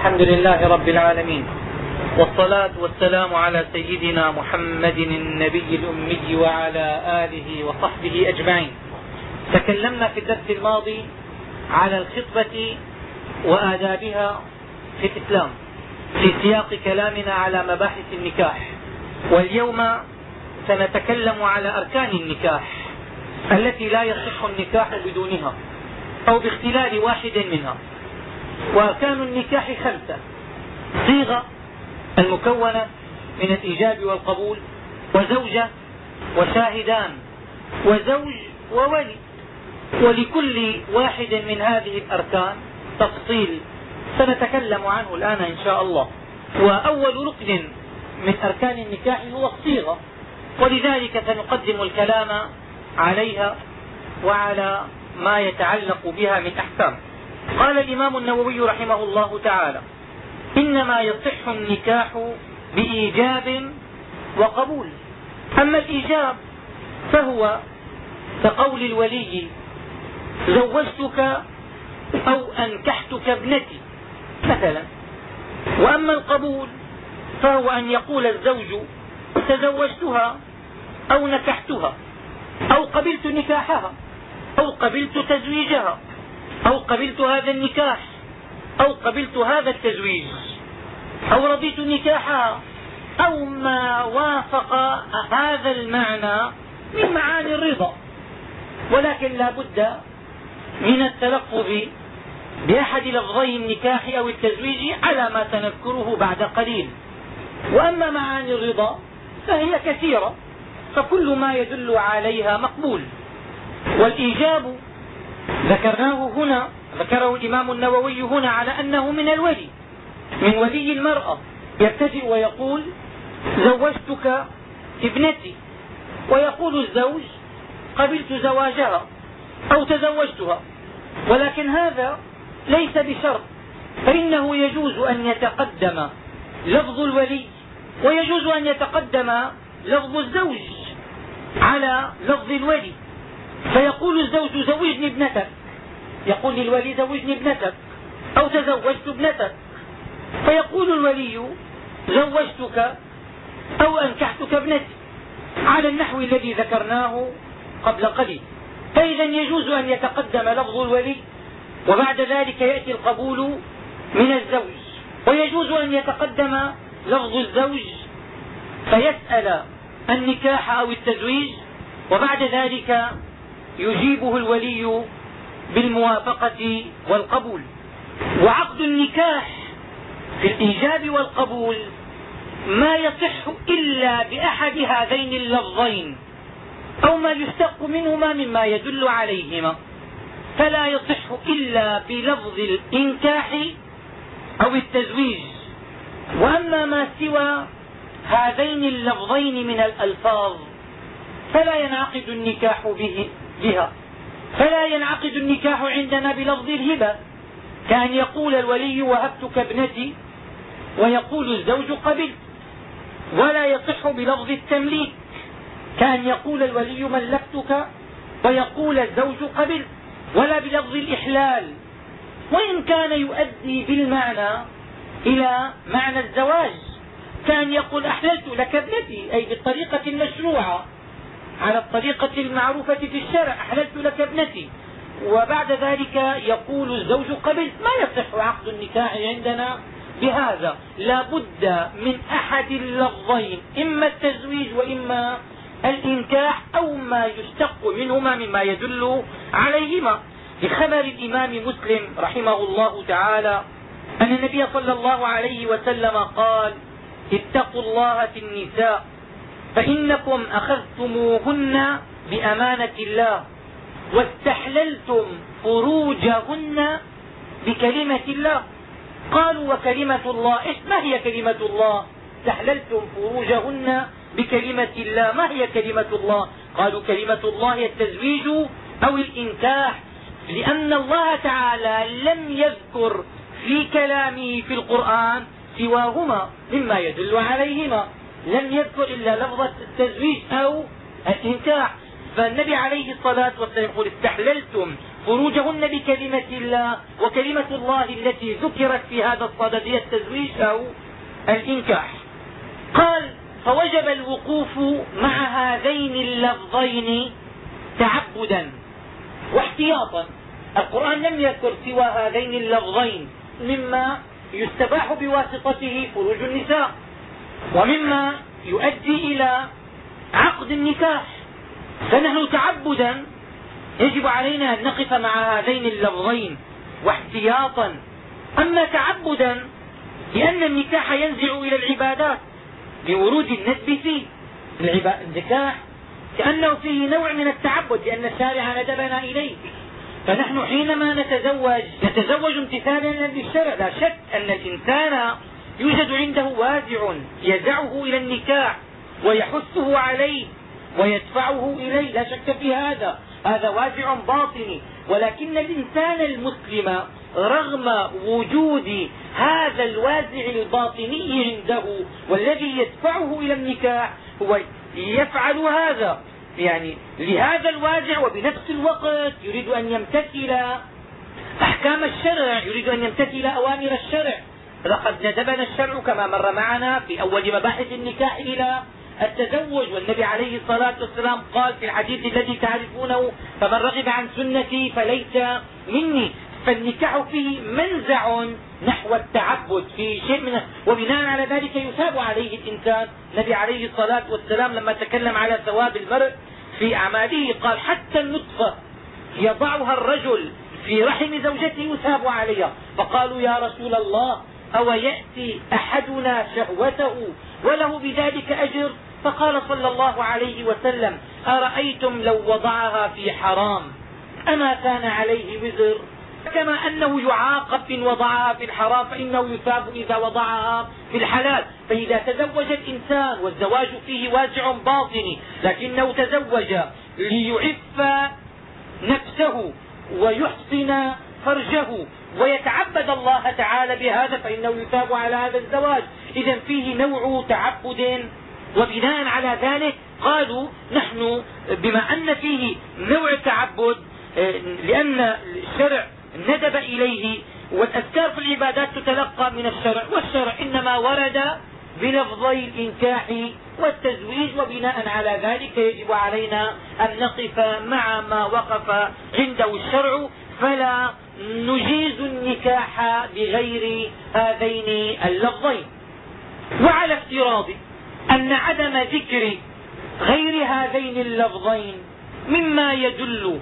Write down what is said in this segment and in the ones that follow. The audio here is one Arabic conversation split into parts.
الحمد لله رب العالمين. والصلاة والسلام على سيدنا محمد النبي الأمي وعلى آله وصحبه أجمعين. تكلمنا في الدرس الماضي على الخطبة وآدابها في الإسلام في سياق كلامنا على مباحث النكاح. واليوم سنتكلم على أركان النكاح التي لا يصح النكاح بدونها أو باختلال واحد منها. واركان النكاح خمسة. صيغة المكونة من الإيجاب والقبول وزوجة وشاهدان وزوج وولي. ولكل واحد من هذه الأركان تفصيل سنتكلم عنه الآن إن شاء الله. وأول ركن من أركان النكاح هو الصيغة. ولذلك سنقدم الكلام عليها وعلى ما يتعلق بها من أحكام. قال الإمام النووي رحمه الله تعالى إنما يصح النكاح بإيجاب وقبول. أما الإيجاب فهو كقول الولي زوجتك أو أنكحتك ابنتي مثلا. وأما القبول فهو أن يقول الزوج تزوجتها أو نكحتها أو قبلت نكاحها أو قبلت تزويجها. أو قبلت هذا النكاح أو قبلت هذا التزويج أو رضيت نكاحها أو ما وافق هذا المعنى من معاني الرضا. ولكن لا بد من التلفظ بأحد لفظي النكاح أو التزويج على ما سنذكره بعد قليل. وأما معاني الرضا فهي كثيرة فكل ما يدل عليها مقبول. والإيجاب ذكرناه هنا ذكره الإمام النووي هنا على أنه من الولي من ولي المرأة يبتدئ ويقول زوجتك ابنتي. ويقول الزوج قبلت زواجها أو تزوجتها ولكن هذا ليس بشرط فإنه يجوز أن يتقدم لفظ الولي ويجوز أن يتقدم لفظ الزوج على لفظ الولي. فيقول الزوج زوجني ابنتك. يقول للولي زوجني ابنتك. أو تزوجت ابنتك. فيقول الولي زوجتك أو أنكحتك ابنتي. على النحو الذي ذكرناه قبل قليل. فإذا يجوز أن يتقدم لفظ الولي وبعد ذلك يأتي القبول من الزوج. ويجوز أن يتقدم لفظ الزوج فيسأل النكاح أو التزويج وبعد ذلك يجيبه الولي بالموافقة والقبول. وعقد النكاح في الإيجاب والقبول ما يصح إلا بأحد هذين اللفظين أو ما يشتق منهما مما يدل عليهما. فلا يصح إلا بلفظ الإنكاح أو التزويج. وأما ما سوى هذين اللفظين من الألفاظ فلا ينعقد النكاح به. بها. فلا ينعقد النكاح عندنا بلفظ الهبة. كأن يقول الولي وهبتك ابنتي ويقول الزوج قبلت. ولا يصح بلفظ التمليك. كأن يقول الولي ملكتك ويقول الزوج قبلت. ولا بلفظ الإحلال. وإن كان يؤدي بالمعنى إلى معنى الزواج. كأن يقول أحللت لك ابنتي أي بالطريقة المشروعة. على الطريقة المعروفة في الشرع أحللت لك ابنتي. وبعد ذلك يقول الزوج قبلت ما يصح عقد النكاح عندنا بهذا. لا بد من أحد اللفظين إما التزويج وإما الإنكاح أو ما يشتق منهما مما يدل عليهما. بخبر الإمام مسلم رحمه الله تعالى أن النبي صلى الله عليه وسلم قال اتقوا الله في النساء فإنكم أخذتموهن بأمانة الله واستحللتم فروجهن بكلمة الله. قالوا وكلمة الله إيش ما هي كلمة الله؟ استحللتم فروجهن بكلمة الله. ما هي كلمة الله؟ قالوا كلمة الله هي التزويج أو الإنكاح لأن الله تعالى لم يذكر في كلامه في القرآن سواهما مما يدل عليهما. لم يذكر إلا لفظة التزويج أو الإنكاح. فالنبي عليه الصلاة والسلام يقول استحللتم فروجهن بكلمة الله وكلمة الله التي ذكرت في هذا الصدد هي التزويج أو الإنكاح. قال فوجب الوقوف مع هذين اللفظين تعبدا واحتياطا. القرآن لم يذكر سوى هذين اللفظين مما يستباح بواسطته فروج النساء. ومما يؤدي إلى عقد النكاح. فنحن تعبدا يجب علينا أن نقف مع هذين اللفظين واحتياطا. أما تعبدا لأن النكاح ينزع إلى العبادات لورود الندب فيه. النكاح كأنه فيه نوع من التعبد لأن الشارع ندبنا إليه. فنحن حينما نتزوج نتزوج امتثالا للشرع. لا شك أن الإنسان يوجد عنده وازع يدعه إلى النكاح ويحثه عليه ويدفعه إليه. لا شك في هذا. هذا وازع باطني. ولكن الإنسان المسلم رغم وجود هذا الوازع الباطني عنده والذي يدفعه إلى النكاح هو يفعل هذا. يعني لهذا الوازع وبنفس الوقت يريد أن يمتثل أحكام الشرع يريد أن يمتثل أوامر الشرع. لقد ندبنا الشرع كما مر معنا في أول مباحث النكاح إلى التزوج والنبي عليه الصلاة والسلام قال في الحديث الذي تعرفونه فمن رغب عن سنتي فليس مني. فالنكاح فيه منزع نحو التعبد في شيء من وبناء على ذلك يثاب عليه الإنسان. النبي عليه الصلاة والسلام لما تكلم على ثواب المرء في أعماله قال حتى النطفة يضعها الرجل في رحم زوجته يثاب عليها. فقالوا يا رسول الله أو يأتي أحدنا شهوته وله بذلك أجر؟ فقال صلى الله عليه وسلم أرأيتم لو وضعها في حرام؟ أما كان عليه وزر كما أنه يعاقب إن وضعها في الحرام فإنه يثاب إذا وضعها في الحلال. فإذا تزوج الإنسان والزواج فيه وازع باطني لكنه تزوج ليعف نفسه ويحسن فرجه. ويتعبد الله تعالى بهذا فإنه يثاب على هذا الزواج. إذا فيه نوع تعبد وبناء على ذلك قالوا نحن بما أن فيه نوع تعبد آه، لأن الشرع ندب إليه والأذكار في العبادات تتلقى من الشرع والشرع إنما ورد بلفظي الإنكاح والتزويج وبناء على ذلك يجب علينا أن نقف مع ما وقف عنده الشرع فلا نجيز النكاح بغير هذين اللفظين. وعلى افتراض أن عدم ذكر غير هذين اللفظين مما يدل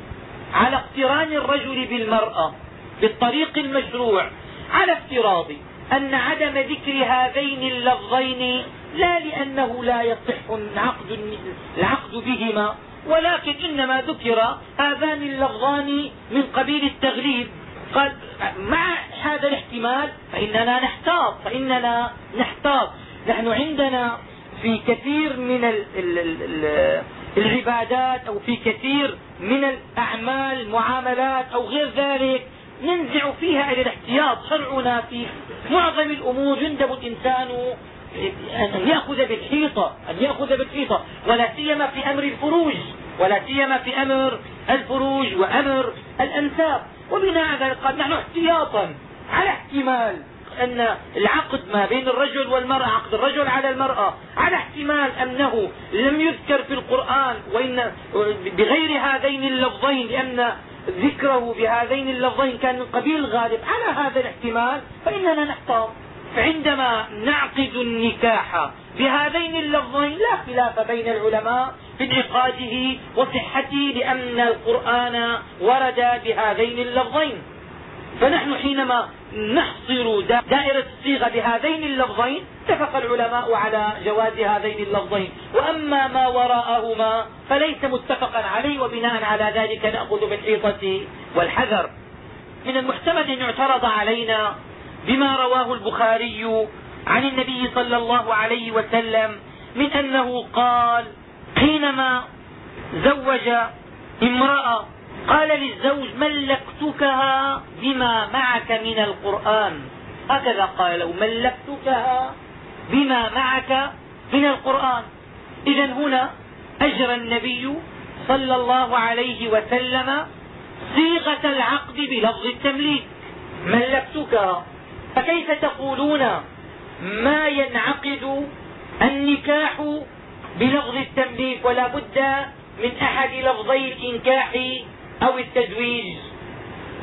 على اقتران الرجل بالمرأة بالطريق المشروع على افتراض أن عدم ذكر هذين اللفظين لا لأنه لا يصح العقد, العقد بهما. ولكن إنما ذكر هذان اللفظان من قبيل التغليب. قال مع هذا الاحتمال فإننا نحتاط فإننا نحتاط. نحن عندنا في كثير من العبادات أو في كثير من الأعمال معاملات أو غير ذلك ننزع فيها إلى الاحتياط. شرعنا في معظم الأمور يندب الإنسان أن يأخذ بالحيطة أن يأخذ بالحيطة. ولا سيما في أمر الفروج ولا سيما في أمر الفروج وأمر الأنساب. وبناء على ذلك قال نحن احتياطا على احتمال أن العقد ما بين الرجل والمرأة عقد الرجل على المرأة على احتمال أنه لم يذكر في القرآن وإن بغير هذين اللفظين لأن ذكره بهذين اللفظين كان من قبيل الغالب. على هذا الاحتمال فإننا نحتاط. فعندما نعقد النكاح بهذين اللفظين لا خلاف بين العلماء في انعقاده وصحته لأن القرآن ورد بهذين اللفظين. فنحن حينما نحصر دائرة الصيغة بهذين اللفظين اتفق العلماء على جواز هذين اللفظين. وأما ما وراءهما فليس متفقا عليه وبناء على ذلك نأخذ بالحيطة والحذر. من المحتمل أن يعترض علينا بما رواه البخاري عن النبي صلى الله عليه وسلم من أنه قال حينما زوج امرأة قال للزوج ملكتكها بما معك من القرآن هكذا قال له ملكتكها بما معك من القرآن إذا هنا أجرى النبي صلى الله عليه وسلم صيغة العقد بلفظ التمليك ملكتك فكيف تقولون ما ينعقد النكاح بلفظ التمليك ولا بد من أحد لفظي الإنكاح أو التزويج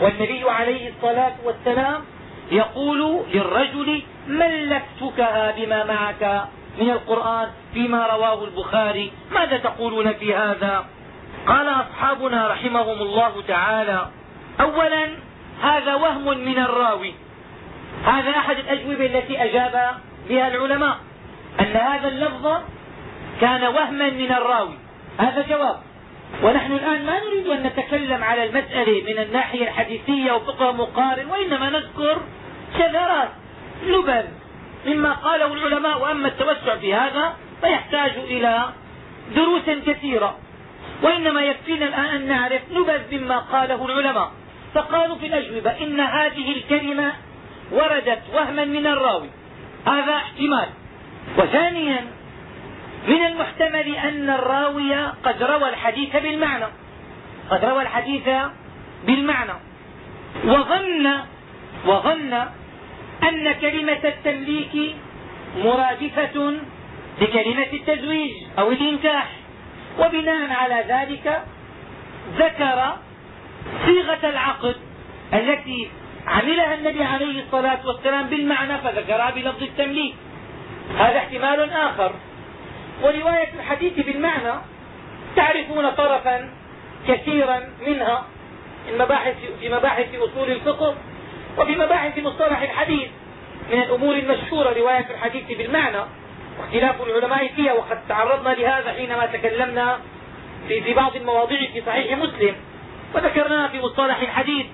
والنبي عليه الصلاة والسلام يقول للرجل ملكتكها بما معك من القرآن فيما رواه البخاري ماذا تقولون في هذا؟ قال أصحابنا رحمهم الله تعالى أولا هذا وهم من الراوي. هذا أحد الأجوبة التي أجاب بها العلماء أن هذا اللفظ كان وهما من الراوي. هذا جواب. ونحن الآن ما نريد أن نتكلم على المسألة من الناحية الحديثية وفقه مقارن وإنما نذكر شذرات لبن. مما قاله العلماء وأما التوسع في هذا فيحتاج إلى دروس كثيرة. وإنما يكفينا الآن أن نعرف نبذ مما قاله العلماء. فقالوا في الأجوبة إن هذه الكلمة وردت وهما من الراوي. هذا احتمال. وثانيا من المحتمل أن الراوي قد روى الحديث بالمعنى. قد روى الحديث بالمعنى. وظن وظن أن كلمة التمليك مرادفة لكلمة التزويج أو الإنكاح. وبناء على ذلك ذكر صيغة العقد التي عملها النبي عليه الصلاة والسلام بالمعنى فذكرها بلفظ التمليك. هذا احتمال آخر. ورواية الحديث بالمعنى تعرفون طرفا كثيرا منها في مباحث أصول الفقه وفي مباحث مصطلح الحديث. من الأمور المشهورة رواية الحديث بالمعنى واختلاف العلماء فيها وقد تعرضنا لهذا حينما تكلمنا في بعض المواضيع في صحيح مسلم. وذكرناها في مصطلح الحديث.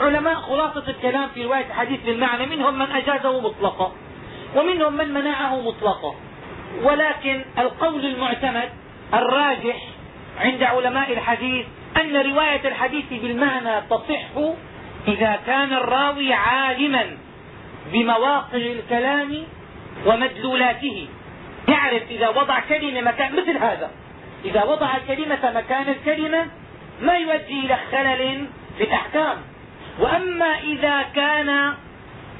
علماء خلاصة الكلام في رواية الحديث بالمعنى منهم من أجازه مطلقا ومنهم من منعه مطلقا. ولكن القول المعتمد الراجح عند علماء الحديث أن رواية الحديث بالمعنى تصح إذا كان الراوي عالما بمواقع الكلام ومدلولاته. يعرف إذا وضع كلمة مكان مثل هذا. إذا وضع الكلمة مكان الكلمة ما يؤدي إلى خلل في الأحكام. وأما إذا كان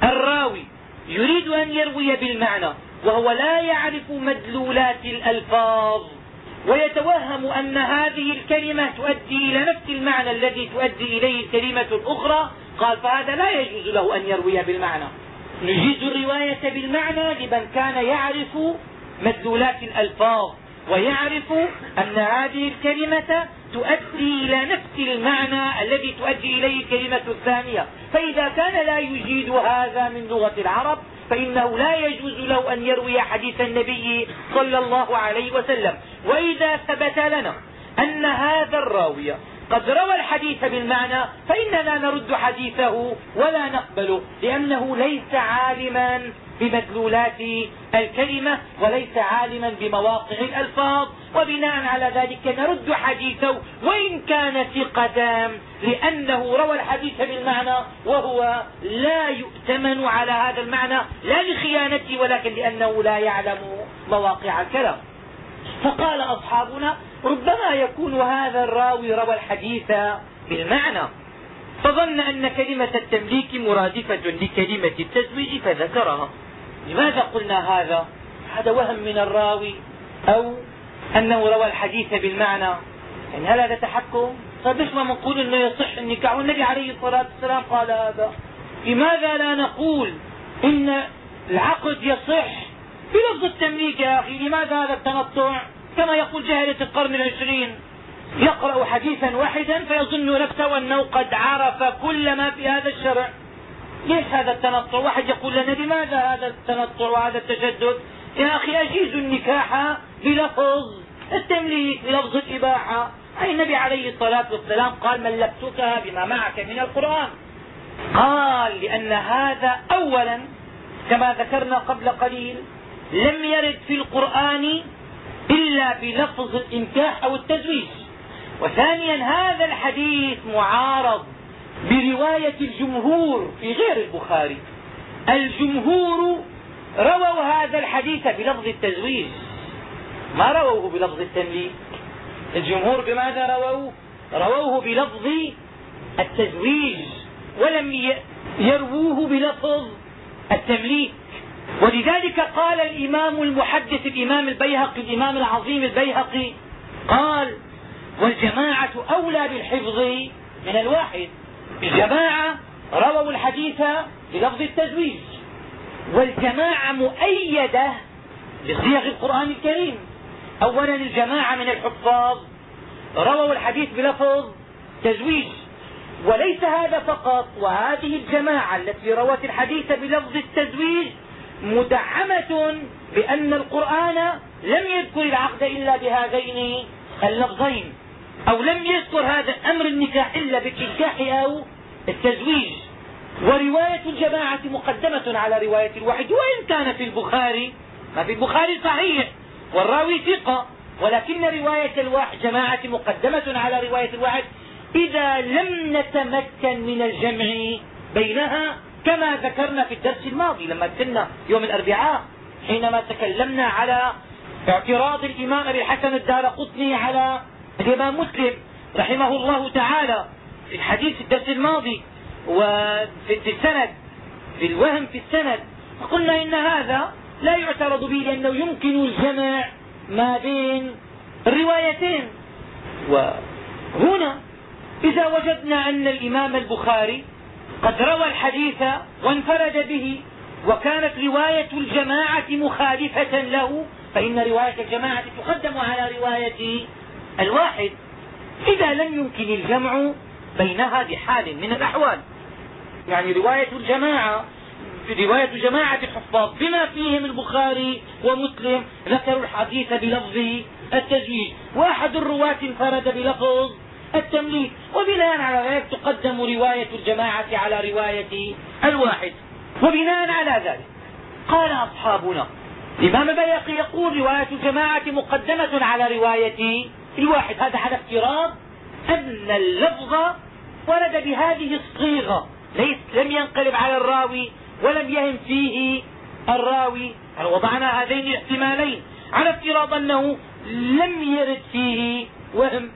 الراوي يريد أن يروي بالمعنى وهو لا يعرف مدلولات الألفاظ ويتوهم أن هذه الكلمة تؤدي إلى نفس المعنى الذي تؤدي إليه الكلمة الأخرى قال فهذا لا يجوز له أن يروي بالمعنى. نجيز الرواية بالمعنى لمن كان يعرف مدلولات الألفاظ ويعرف أن هذه الكلمة تؤدي إلى نفس المعنى الذي تؤدي إليه الكلمة الثانية. فإذا كان لا يجيد هذا من لغة العرب فإنه لا يجوز له أن يروي حديث النبي صلى الله عليه وسلم. وإذا ثبت لنا أن هذا الراوي قد روى الحديث بالمعنى فإننا نرد حديثه ولا نقبله لأنه ليس عالما بمدلولات الكلمة وليس عالما بمواقع الألفاظ وبناء على ذلك نرد حديثه وإن كان ثقة لأنه روى الحديث بالمعنى وهو لا يؤتمن على هذا المعنى لا لخيانته ولكن لأنه لا يعلم مواقع الكلام. فقال أصحابنا ربما يكون هذا الراوي روى الحديث بالمعنى. فظن أن كلمة التمليك مرادفة لكلمة التزويج فذكرها. لماذا قلنا هذا؟ هذا وهم من الراوي أو أنه روى الحديث بالمعنى. يعني هل هذا تحكم طيب ليش ما نقول إنه يصح النكاح؟ والنبي عليه الصلاة والسلام قال هذا. لماذا لا نقول إن العقد يصح بلفظ التمليك يا أخي لماذا هذا التنطع؟ كما يقول جاهلة القرن العشرين يقرأ حديثا واحدا فيظن نفسه أنه قد عرف كل ما في هذا الشرع. ليش هذا التنطع؟ واحد يقول لنا لماذا هذا التنطع وهذا التشدد؟ يا أخي أجيز النكاح بلفظ التمليك بلفظ الإباحة. أي النبي عليه الصلاة والسلام قال ملكتك بما معك من القرآن قال لأن هذا أولا كما ذكرنا قبل قليل لم يرد في القرآن إلا بلفظ الإنكاح أو التزويج. وثانيا هذا الحديث معارض برواية الجمهور في غير البخاري. الجمهور رووا هذا الحديث بلفظ التزويج. ما رووه بلفظ التمليك؟ الجمهور بماذا رووه رووه بلفظ التزويج ولم يرووه بلفظ التمليك. ولذلك قال الإمام المحدث الإمام البيهقي الإمام العظيم البيهقي قال والجماعة أولى بالحفظ من الواحد. الجماعة رووا الحديث بلفظ التزويج والجماعة مؤيدة بصيغ القرآن الكريم. أولا الجماعة من الحفاظ رووا الحديث بلفظ تزويج وليس هذا فقط وهذه الجماعة التي روت الحديث بلفظ التزويج مدعمة بأن القرآن لم يذكر العقد إلا بهذين اللفظين أو لم يذكر هذا أمر النكاح إلا بالنكاح أو التزويج. ورواية الجماعة مقدمة على رواية الواحد وإن كان في البخاري ما في البخاري صحيح والراوي ثقة ولكن رواية الواحد جماعة مقدمة على رواية الواحد إذا لم نتمكن من الجمع بينها كما ذكرنا في الدرس الماضي لما كنا يوم الأربعاء حينما تكلمنا على اعتراض الإمام أبي الحسن الدار قطني على الإمام مسلم رحمه الله تعالى في الحديث في الدرس الماضي وفي السند في الوهم في السند قلنا إن هذا لا يعترض به لأنه يمكن الجمع ما بين الروايتين. وهنا إذا وجدنا أن الإمام البخاري قد روى الحديث وانفرد به وكانت رواية الجماعة مخالفة له فإن رواية الجماعة تقدم على رواية الواحد. إذا لم يمكن الجمع بينها بحال من الأحوال. يعني رواية الجماعة رواية جماعة الحفاظ بما فيهم البخاري ومسلم ذكروا الحديث بلفظ التزويج واحد الرواة انفرد بلفظ التمليك. وبناء على ذلك تقدم رواية الجماعة على رواية الواحد. وبناء على ذلك قال أصحابنا الإمام البيهقي يقول رواية الجماعة مقدمة على رواية الواحد. هذا على افتراض أن اللفظ ورد بهذه الصيغة. ليس لم ينقلب على الراوي ولم يهم فيه الراوي. وضعنا هذين الاحتمالين؟ على افتراض أنه لم يرد فيه وهم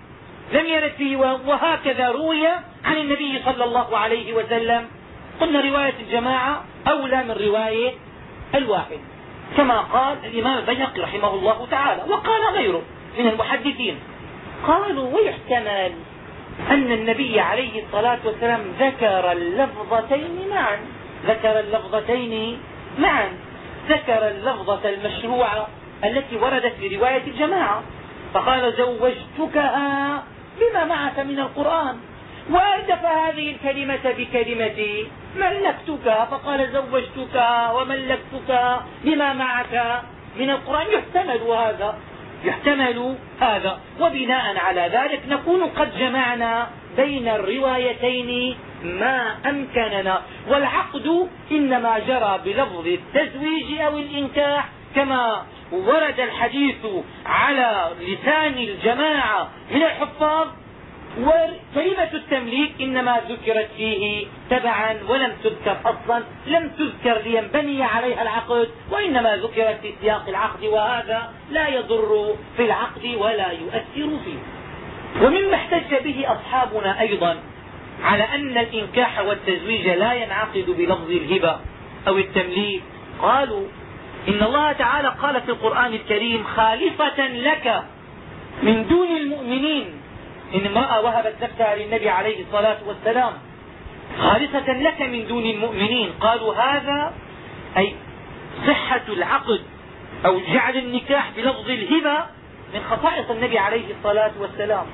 لم يرد فيه وهكذا روي عن النبي صلى الله عليه وسلم. قلنا رواية الجماعة أولى من رواية الواحد. كما قال الإمام البيهقي رحمه الله تعالى وقال غيره من المحدثين. قالوا ويحتمل أن النبي عليه الصلاة والسلام ذكر اللفظتين معا. ذكر اللفظتين معا. ذكر اللفظة المشروعة التي وردت في رواية الجماعة. فقال زوجتكها بما معك من القرآن؟ وأردف هذه الكلمة بكلمة ملكتك فقال زوجتك وملكتك بما معك من القرآن؟ يحتمل هذا يحتمل هذا. وبناء على ذلك نكون قد جمعنا بين الروايتين ما أمكننا. والعقد إنما جرى بلفظ التزويج أو الإنكاح كما ورد الحديث على لسان الجماعة من الحفاظ وكلمة التمليك إنما ذكرت فيه تبعا ولم تذكر أصلا لم تذكر لينبني عليها العقد وإنما ذكرت في سياق العقد وهذا لا يضر في العقد ولا يؤثر فيه. ومما احتج به أصحابنا أيضا على أن الإنكاح والتزويج لا ينعقد بلفظ الهبة أو التمليك قالوا إن الله تعالى قال في القرآن الكريم خالصة لك من دون المؤمنين. إن امرأة وهبت نفسها للنبي عليه الصلاة والسلام خالصة لك من دون المؤمنين. قالوا هذا أي صحة العقد أو جعل النكاح بلفظ الهبة من خصائص النبي عليه الصلاة والسلام.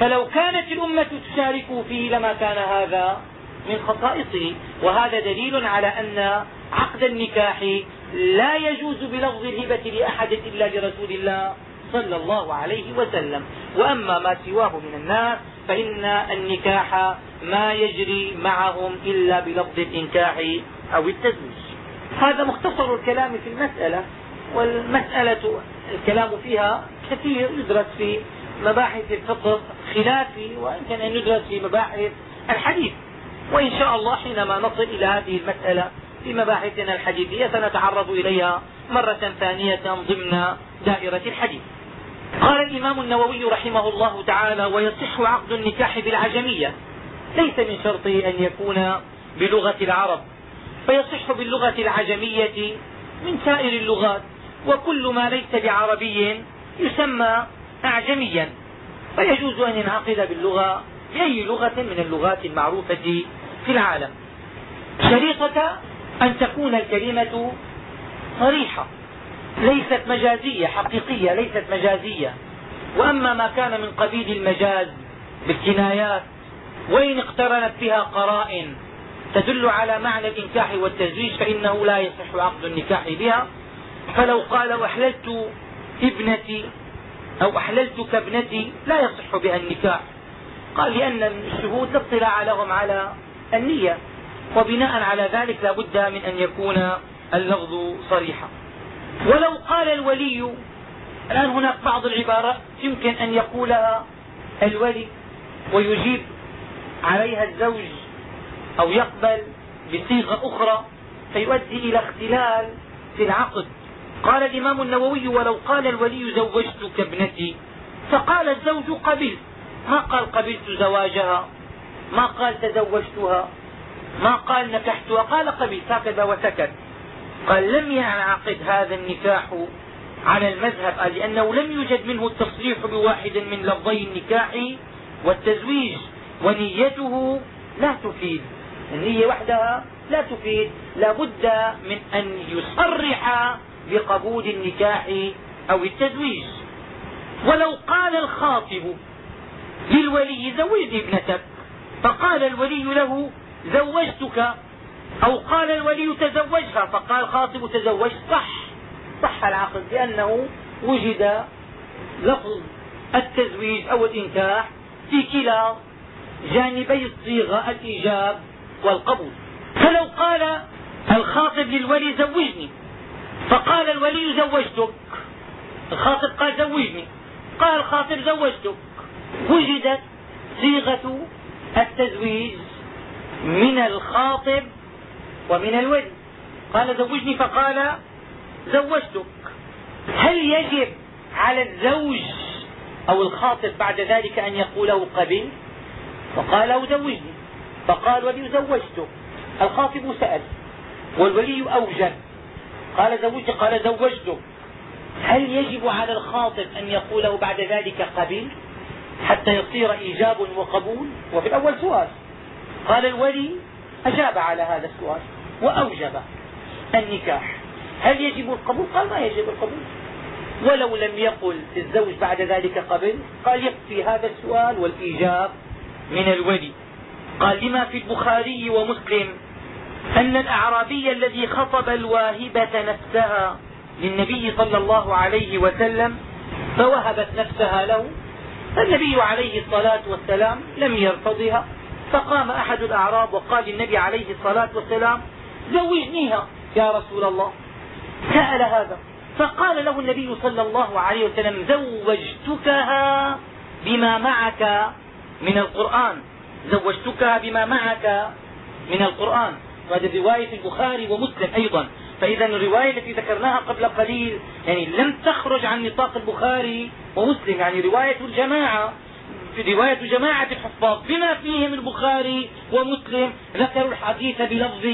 فلو كانت الأمة تشارك فيه لما كان هذا من خصائصه. وهذا دليل على أن عقد النكاح لا يجوز بلفظ الهبة لأحد إلا لرسول الله صلى الله عليه وسلم. وأما ما سواه من الناس فإن النكاح ما يجري معهم إلا بلفظ الإنكاح أو التزويج. هذا مختصر الكلام في المسألة والمسألة الكلام فيها كثير يدرس في مباحث الفقه خلافي ويمكن أن يدرس في مباحث الحديث. وإن شاء الله حينما نصل إلى هذه المسألة في مباحثنا الحديثية سنتعرض إليها مرة ثانية ضمن دائرة الحديث. قال الإمام النووي رحمه الله تعالى ويصح عقد النكاح بالعجمية. ليس من شرطه أن يكون بلغة العرب. فيصح باللغة العجمية من سائر اللغات وكل ما ليس بعربي يسمى أعجميا. فيجوز أن ينعقد باللغة بأي لغة من اللغات المعروفة في العالم. شريطة أن تكون الكلمة صريحة ليست مجازية حقيقية ليست مجازية. وأما ما كان من قبيل المجاز بالكنايات وإن اقترنت بها قرائن تدل على معنى الإنكاح والتزويج فإنه لا يصح عقد النكاح بها. فلو قال أحللت ابنتي أو أحللتك ابنتي لا يصح بها النكاح قال لأن الشهود لا اطلاع لهم على النية. وبناء على ذلك لا بد من أن يكون اللفظ صريحا. ولو قال الولي الآن هناك بعض العبارات يمكن أن يقولها الولي ويجيب عليها الزوج أو يقبل بصيغة أخرى فيؤدي إلى اختلال في العقد. قال الإمام النووي ولو قال الولي زوجتك ابنتي فقال الزوج قبلت. ما قال قبلت زواجها ما قال تزوجتها ما قال نكحتها قال قبلت هكذا وسكت. قال لم ينعقد هذا النكاح على المذهب قال لأنه لم يوجد منه التصريح بواحد من لفظي النكاح والتزويج ونيته لا تفيد. النية وحدها لا تفيد. لا بد من أن يصرح بقبول النكاح أو التزويج. ولو قال الخاطب للولي زوجني ابنتك. فقال الولي له زوجتك أو قال الولي تزوجها فقال الخاطب تزوج صح. صح العقد لأنه وجد لفظ التزويج أو الإنكاح في كلا جانبي الصيغة الإيجاب والقبول. فلو قال الخاطب للولي زوجني فقال الولي زوجتك. الخاطب قال زوجني قال الخاطب زوجتك. وجدت صيغة التزويج من الخاطب ومن الولي. قال زوجني فقال زوجتك. هل يجب على الزوج أو الخاطب بعد ذلك أن يقوله قبل؟ فقال له زوجني. فقال ولي زوجتك. الخاطب سأل. والولي أوجب. قال زوجت قال زوجتك. هل يجب على الخاطب أن يقوله بعد ذلك قبل؟ حتى يصير إيجاب وقبول؟ وفي الأول سؤال. قال الولي أجاب على هذا السؤال وأوجب النكاح. هل يجب القبول؟ قال ما يجب القبول. ولو لم يقل الزوج بعد ذلك قبل قال يكفي هذا السؤال والإيجاب من الولي. قال لما في البخاري ومسلم أن الأعرابي الذي خطب الواهبة نفسها للنبي صلى الله عليه وسلم فوهبت نفسها له فالنبي عليه الصلاة والسلام لم يرتضها. فقام أحد الأعراب وقال للنبي عليه الصلاة والسلام زوجنيها يا رسول الله. سأل هذا. فقال له النبي صلى الله عليه وسلم زوجتكها بما معك من القرآن. زوجتكها بما معك من القرآن. وهذه رواية البخاري ومسلم أيضا. فإذا الرواية التي ذكرناها قبل قليل يعني لم تخرج عن نطاق البخاري ومسلم يعني رواية الجماعة. رواية جماعة الحفاظ بما فيهم البخاري ومسلم ذكروا الحديث بلفظ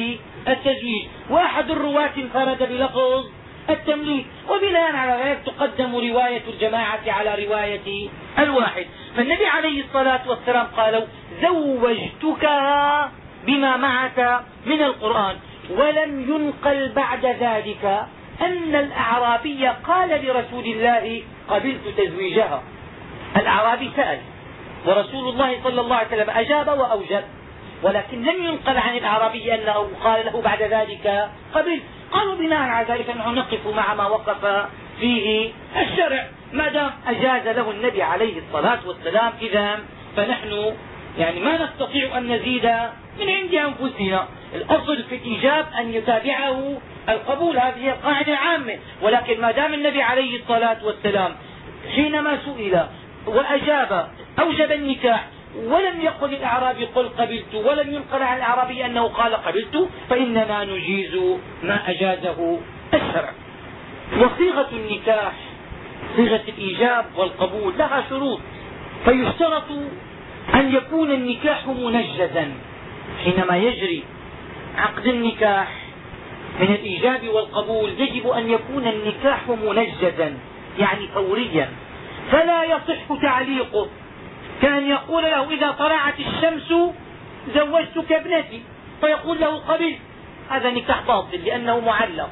التزويج وأحد الرواة انفرد بلفظ التمليك. وبناء على ذلك تقدم رواية الجماعة على رواية الواحد. فالنبي عليه الصلاة والسلام قالوا زوجتكها بما معك من القرآن ولم ينقل بعد ذلك أن الأعرابي قال لرسول الله قبلت تزويجها. الأعرابي سأل ورسول الله صلى الله عليه وسلم أجاب وأوجب. ولكن لم ينقل عن الأعرابي أنه قال له بعد ذلك قبلت قالوا بناء على ذلك نحن نقف مع ما وقف فيه الشرع. ما دام أجاز له النبي عليه الصلاة والسلام إذا فنحن يعني ما نستطيع أن نزيد من عند أنفسنا. الأصل في الإيجاب أن يتابعه القبول هذه قاعدة عامة. ولكن ما دام النبي عليه الصلاة والسلام حينما سئل وأجاب أوجب النكاح. ولم يقل الأعرابي قل قبلت ولم ينقل عن الأعرابي أنه قال قبلت فإننا نجيز ما أجازه الشرع وصيغة النكاح صيغة الإيجاب والقبول لها شروط. فيشترط أن يكون النكاح منجزا. حينما يجري عقد النكاح من الإيجاب والقبول يجب أن يكون النكاح منجزا يعني فوريا. فلا يصح تعليقه. كان يقول له إذا طلعت الشمس زوجتك ابنتي فيقول له قبلت هذا نكاح باطل لأنه معلق.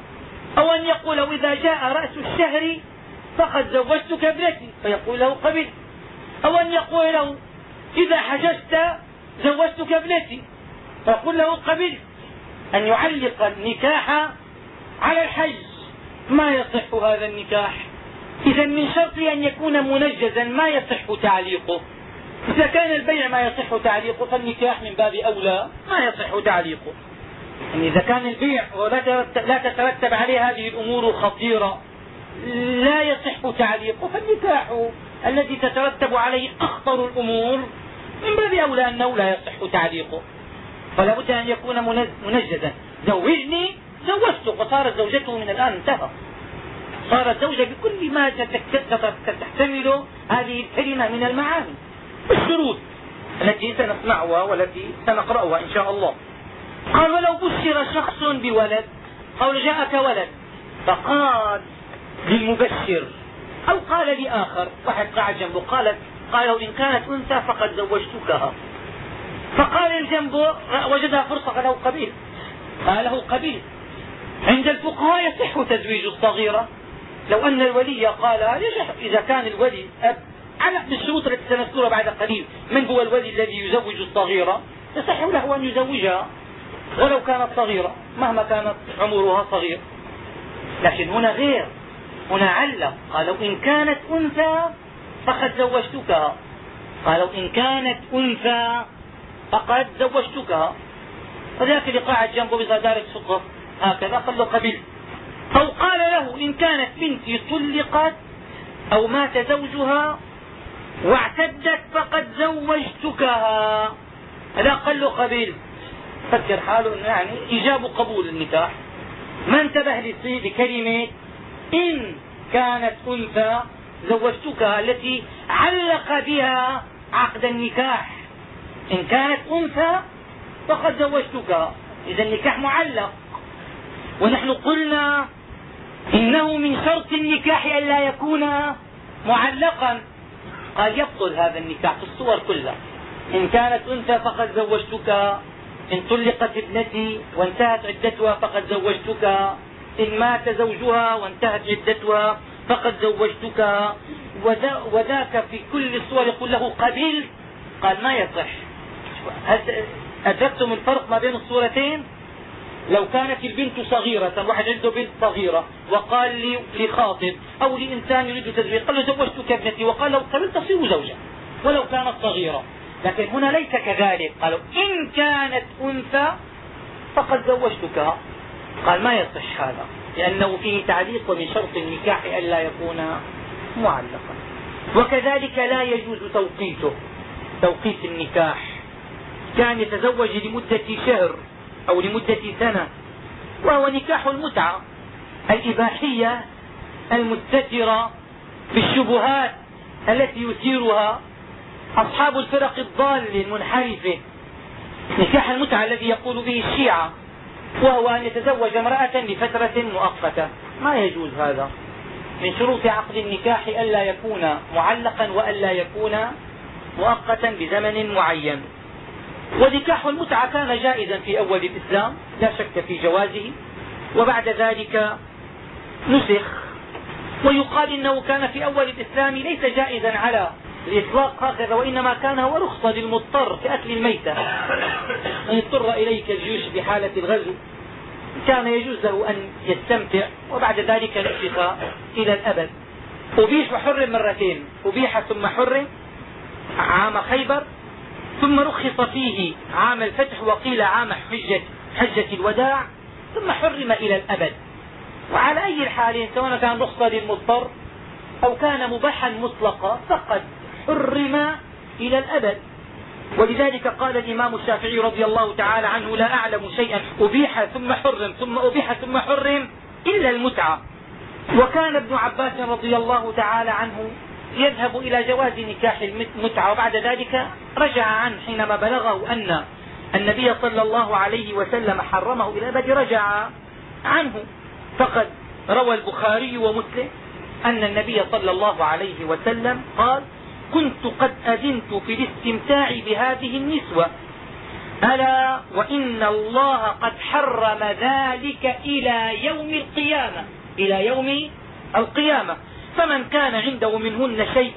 أو أن يقول له إذا جاء رأس الشهر فقد زوجتك ابنتي فيقول له قبلت أو أن يقول له إذا حججت زوجتك ابنتي فيقول له قبلت أن يعلق النكاح على الحج. ما يصح هذا النكاح؟ إذا من شرط أن يكون منجزا ما يصح تعليقه. إذا كان البيع ما يصح تعليقه فالنكاح من باب أولى. ما يصح تعليقه يعني إذا كان البيع لا تترتب عليه هذه الأمور خطيرة لا يصح تعليقه فالنكاح الذي تترتب عليه أخطر الأمور من باب أولى أنه لا يصح تعليقه فلا بد أن يكون منجزا. زوجني زوجتك وصارت زوجته من الآن انتهى صارت زوجة بكل ما تحتمله هذه الكلمة من المعاني. الشروط التي سنسمعها والتي سنقرأها إن شاء الله. قال ولو بشر شخص بولد أو جاءك ولد فقال للمبشر أو قال لآخر. واحد قاعد جنبه قالت قال إن كانت أنثى فقد زوجتكها. فقال الجنب وجدها فرصة قال له قبيل. قال له قبيل. عند الفقهاء يصح تزويج الصغيرة لو أن الولي قال يصح إذا كان الولي أب على بالشروط التي سنذكرها بعد قليل. من هو الولي الذي يزوج الصغيرة؟ يصح له أن يزوجها ولو كانت صغيرة مهما كانت عمرها صغير. لكن هنا غير. هنا علق. قال لو إن كانت أنثى فقد زوجتكها. قال لو إن كانت أنثى فقد زوجتكها. فذاك اللي قاعد جنبه بصدارة فقه هكذا قال له قبلت أو قال له إن كانت بنتي طلقت أو مات زوجها واعتدت فقد زوجتكها. هذا له قبيل. فكر حاله يعني إيجاب قبول النكاح. ما انتبه لكلمه إن كانت أنثى زوجتكها التي علق بها عقد النكاح. إن كانت أنثى فقد زوجتكها. إذا النكاح معلق. ونحن قلنا إنه من شرط النكاح الا يكون معلقا. قال يبطل هذا النكاح في الصور كلها. إن كانت أنثى فقد زوجتك إن طلقت ابنتي وانتهت عدتها فقد زوجتك إن مات زوجها وانتهت عدتها فقد زوجتك. وذاك في كل الصور يقول له قبلت قال ما يصح. هل أدركتم الفرق ما بين الصورتين؟ لو كانت البنت صغيرة واحد عنده بنت صغيرة وقال لي لخاطب أو لإنسان يريد تزويج قال له زوجتك ابنتي وقال لو قبلت تصير زوجة ولو كانت صغيرة. لكن هنا ليس كذلك. قالوا إن كانت أنثى فقد زوجتكها. قال ما يصح هذا لأنه فيه تعليق ومن شرط النكاح ألا يكون معلقا. وكذلك لا يجوز توقيته توقيت النكاح. كان يتزوج لمدة شهر. أو لمدة سنة وهو نكاح المتعة الإباحية المستترة بالشبهات التي يثيرها أصحاب الفرق الضالة المنحرفة. نكاح المتعة الذي يقول به الشيعة وهو أن يتزوج امرأة لفترة مؤقتة. ما يجوز هذا؟ من شروط عقد النكاح ألا يكون معلقا وألا يكون مؤقتا بزمن معين. ونكاح المتعة كان جائزا في أول الإسلام لا شك في جوازه. وبعد ذلك نسخ. ويقال إنه كان في أول الإسلام ليس جائزا على الإطلاق هكذا وإنما كان هو رخصة للمضطر في أكل الميتة. من اضطر إليك الجيوش بحالة الغزو. كان يجوز له أن يستمتع وبعد ذلك نسخ إلى الأبد. أبيح وحرم مرتين. أبيح ثم حرم عام خيبر. ثم رخص فيه عام الفتح وقيل عام حجة, حجة الوداع ثم حرم إلى الأبد. وعلى أي الحال سواء كان رخصة للمضطر أو كان مباحا مطلقا فقد حرم إلى الأبد. ولذلك قال الإمام الشافعي رضي الله تعالى عنه لا أعلم شيئا أبيح ثم حرم ثم أبيح ثم حرم إلا المتعة. وكان ابن عباس رضي الله تعالى عنه يذهب إلى جواز نكاح المتعة وبعد ذلك رجع عنه حينما بلغه أن النبي صلى الله عليه وسلم حرمه إلى الأبد رجع عنه. فقد روى البخاري ومسلم أن النبي صلى الله عليه وسلم قال كنت قد أذنت في الاستمتاع بهذه النسوة. ألا وإن الله قد حرم ذلك إلى يوم القيامة. إلى يوم القيامة. فمن كان عنده منهن شيء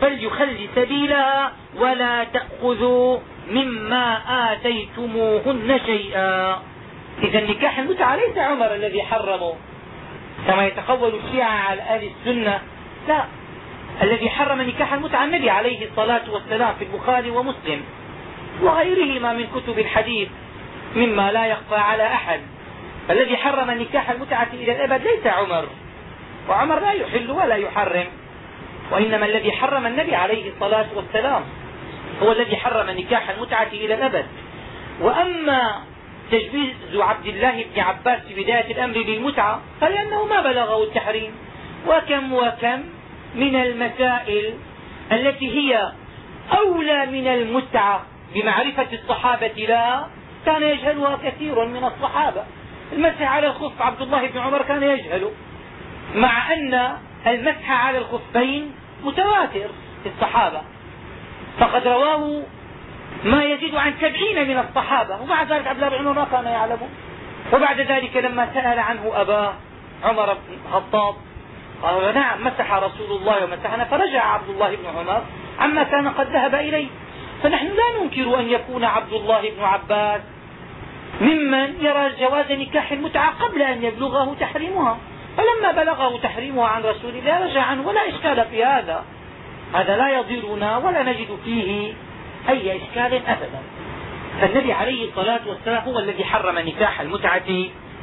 فليخل سبيلها ولا تأخذوا مما آتيتموهن شيئا. إذا نكاح المتعة ليس عمر الذي حرمه. كما يتقول الشيعة على أهل السنة لا. الذي حرم نكاح المتعة النبي عليه الصلاة والسلام في البخاري ومسلم وغيرهما من كتب الحديث مما لا يخفى على أحد. الذي حرم نكاح المتعة إلى الأبد ليس عمر. وعمر لا يحل ولا يحرم. وإنما الذي حرم النبي عليه الصلاة والسلام هو الذي حرم نكاح المتعة إلى الأبد. وأما تجويز عبد الله بن عباس في بداية الأمر للمتعة فلأنه ما بلغه التحريم. وكم وكم من المسائل التي هي أولى من المتعة بمعرفة الصحابة لا كان يجهلها كثير من الصحابة. المسح على الخف عبد الله بن عمر كان يجهل مع أن المسح على الخفين متواتر في الصحابة. فقد رواه ما يزيد عن سبعين من الصحابة. ومع ذلك عبد الله بن عمر ما كان يعلمه. وبعد ذلك لما سأل عنه أباه عمر بن الخطاب قال نعم مسح رسول الله ومسحنا. فرجع عبد الله بن عمر عما كان قد ذهب إليه. فنحن لا ننكر أن يكون عبد الله بن عباس ممن يرى جواز نكاح المتعة قبل أن يبلغه تحريمها. فلما بلغه تحريمها عن رسول الله رجع عنه ولا إشكال في هذا. هذا لا يضرنا ولا نجد فيه أي إشكال أبدا. فالنبي عليه الصلاة والسلام هو الذي حرم نكاح المتعة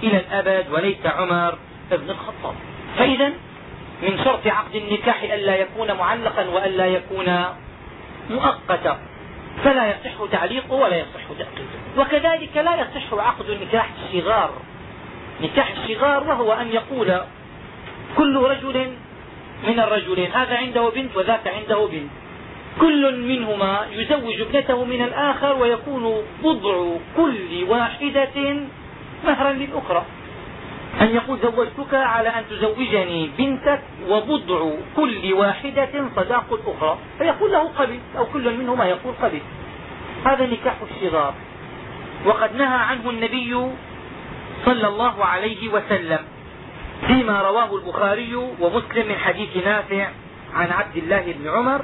إلى الأبد وليس عمر بن الخطاب. فإذا من شرط عقد النكاح ألا يكون معلقا وألا يكون مؤقتا. فلا يصح تعليقه ولا يصح تأقيده وكذلك لا يصح عقد نكاح الصغار نكاح الصغار وهو أن يقول كل رجل من الرجلين هذا عنده بنت وذاك عنده بنت. كل منهما يزوج ابنته من الآخر ويكون بضع كل واحدة مهرا للأخرى. أن يقول زوجتك على أن تزوجني بنتك وبضع كل واحدة صداق الأخرى. فيقول له قبل أو كل منهما يقول قبل هذا نكاح الصغار. وقد نهى عنه النبي صلى الله عليه وسلم فيما رواه البخاري ومسلم من حديث نافع عن عبد الله بن عمر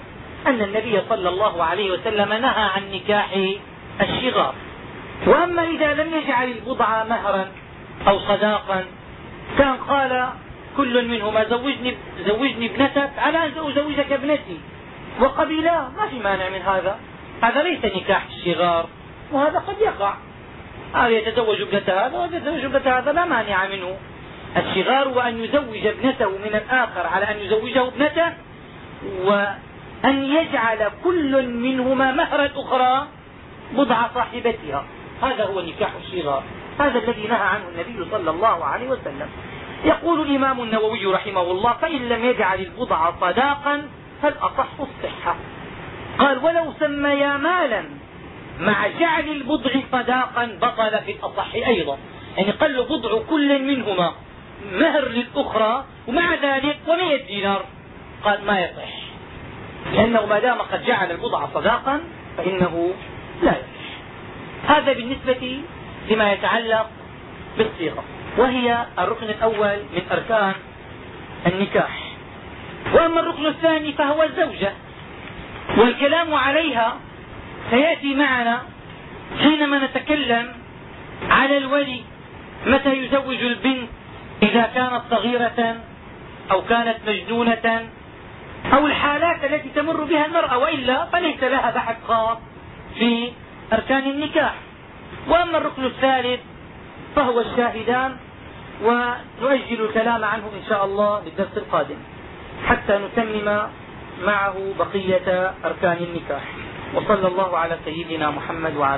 أن النبي صلى الله عليه وسلم نهى عن نكاح الشغار. وأما إذا لم يجعل البضع مهرا أو صداقا كان قال كل منهما زوجني, زوجني ابنتك على أن أزوجك ابنتي؟ وقبلا ما في مانع من هذا. هذا ليس نكاح الشغار وهذا قد يقع. هذا يتزوج ابنة هذا وهذا يتزوج ابنة هذا لا مانع منه. الشغار وأن يزوج ابنته من الآخر على أن يزوجه ابنته وأن يجعل كل منهما مهر الأخرى بضع صاحبتها. هذا هو نكاح الشغار هذا الذي نهى عنه النبي صلى الله عليه وسلم. يقول الإمام النووي رحمه الله فإن لم يجعل البضع صداقا فالأصح الصحة. قال ولو سميا مالا مع جعل البضع صداقا بطل في الأصح أيضا. يعني له بضع كل منهما مهر للأخرى ومع ذلك ومئة دينار. قال ما يصح. لأنه ما دام قد جعل البضع صداقا فإنه لا يصح. هذا بالنسبة لما يتعلق بالصيغة. وهي الركن الأول من أركان النكاح. وأما الركن الثاني فهو الزوجة. والكلام عليها سيأتي معنا حينما نتكلم على الولي متى يزوج البنت إذا كانت صغيرة أو كانت مجنونة أو الحالات التي تمر بها المرأة وإلا فليس لها بحث خاص في أركان النكاح. وأما الركن الثالث فهو الشاهدان ونؤجل الكلام عنه إن شاء الله للدرس القادم حتى نتمم معه بقية أركان النكاح. وصلى الله على سيدنا محمد وعلى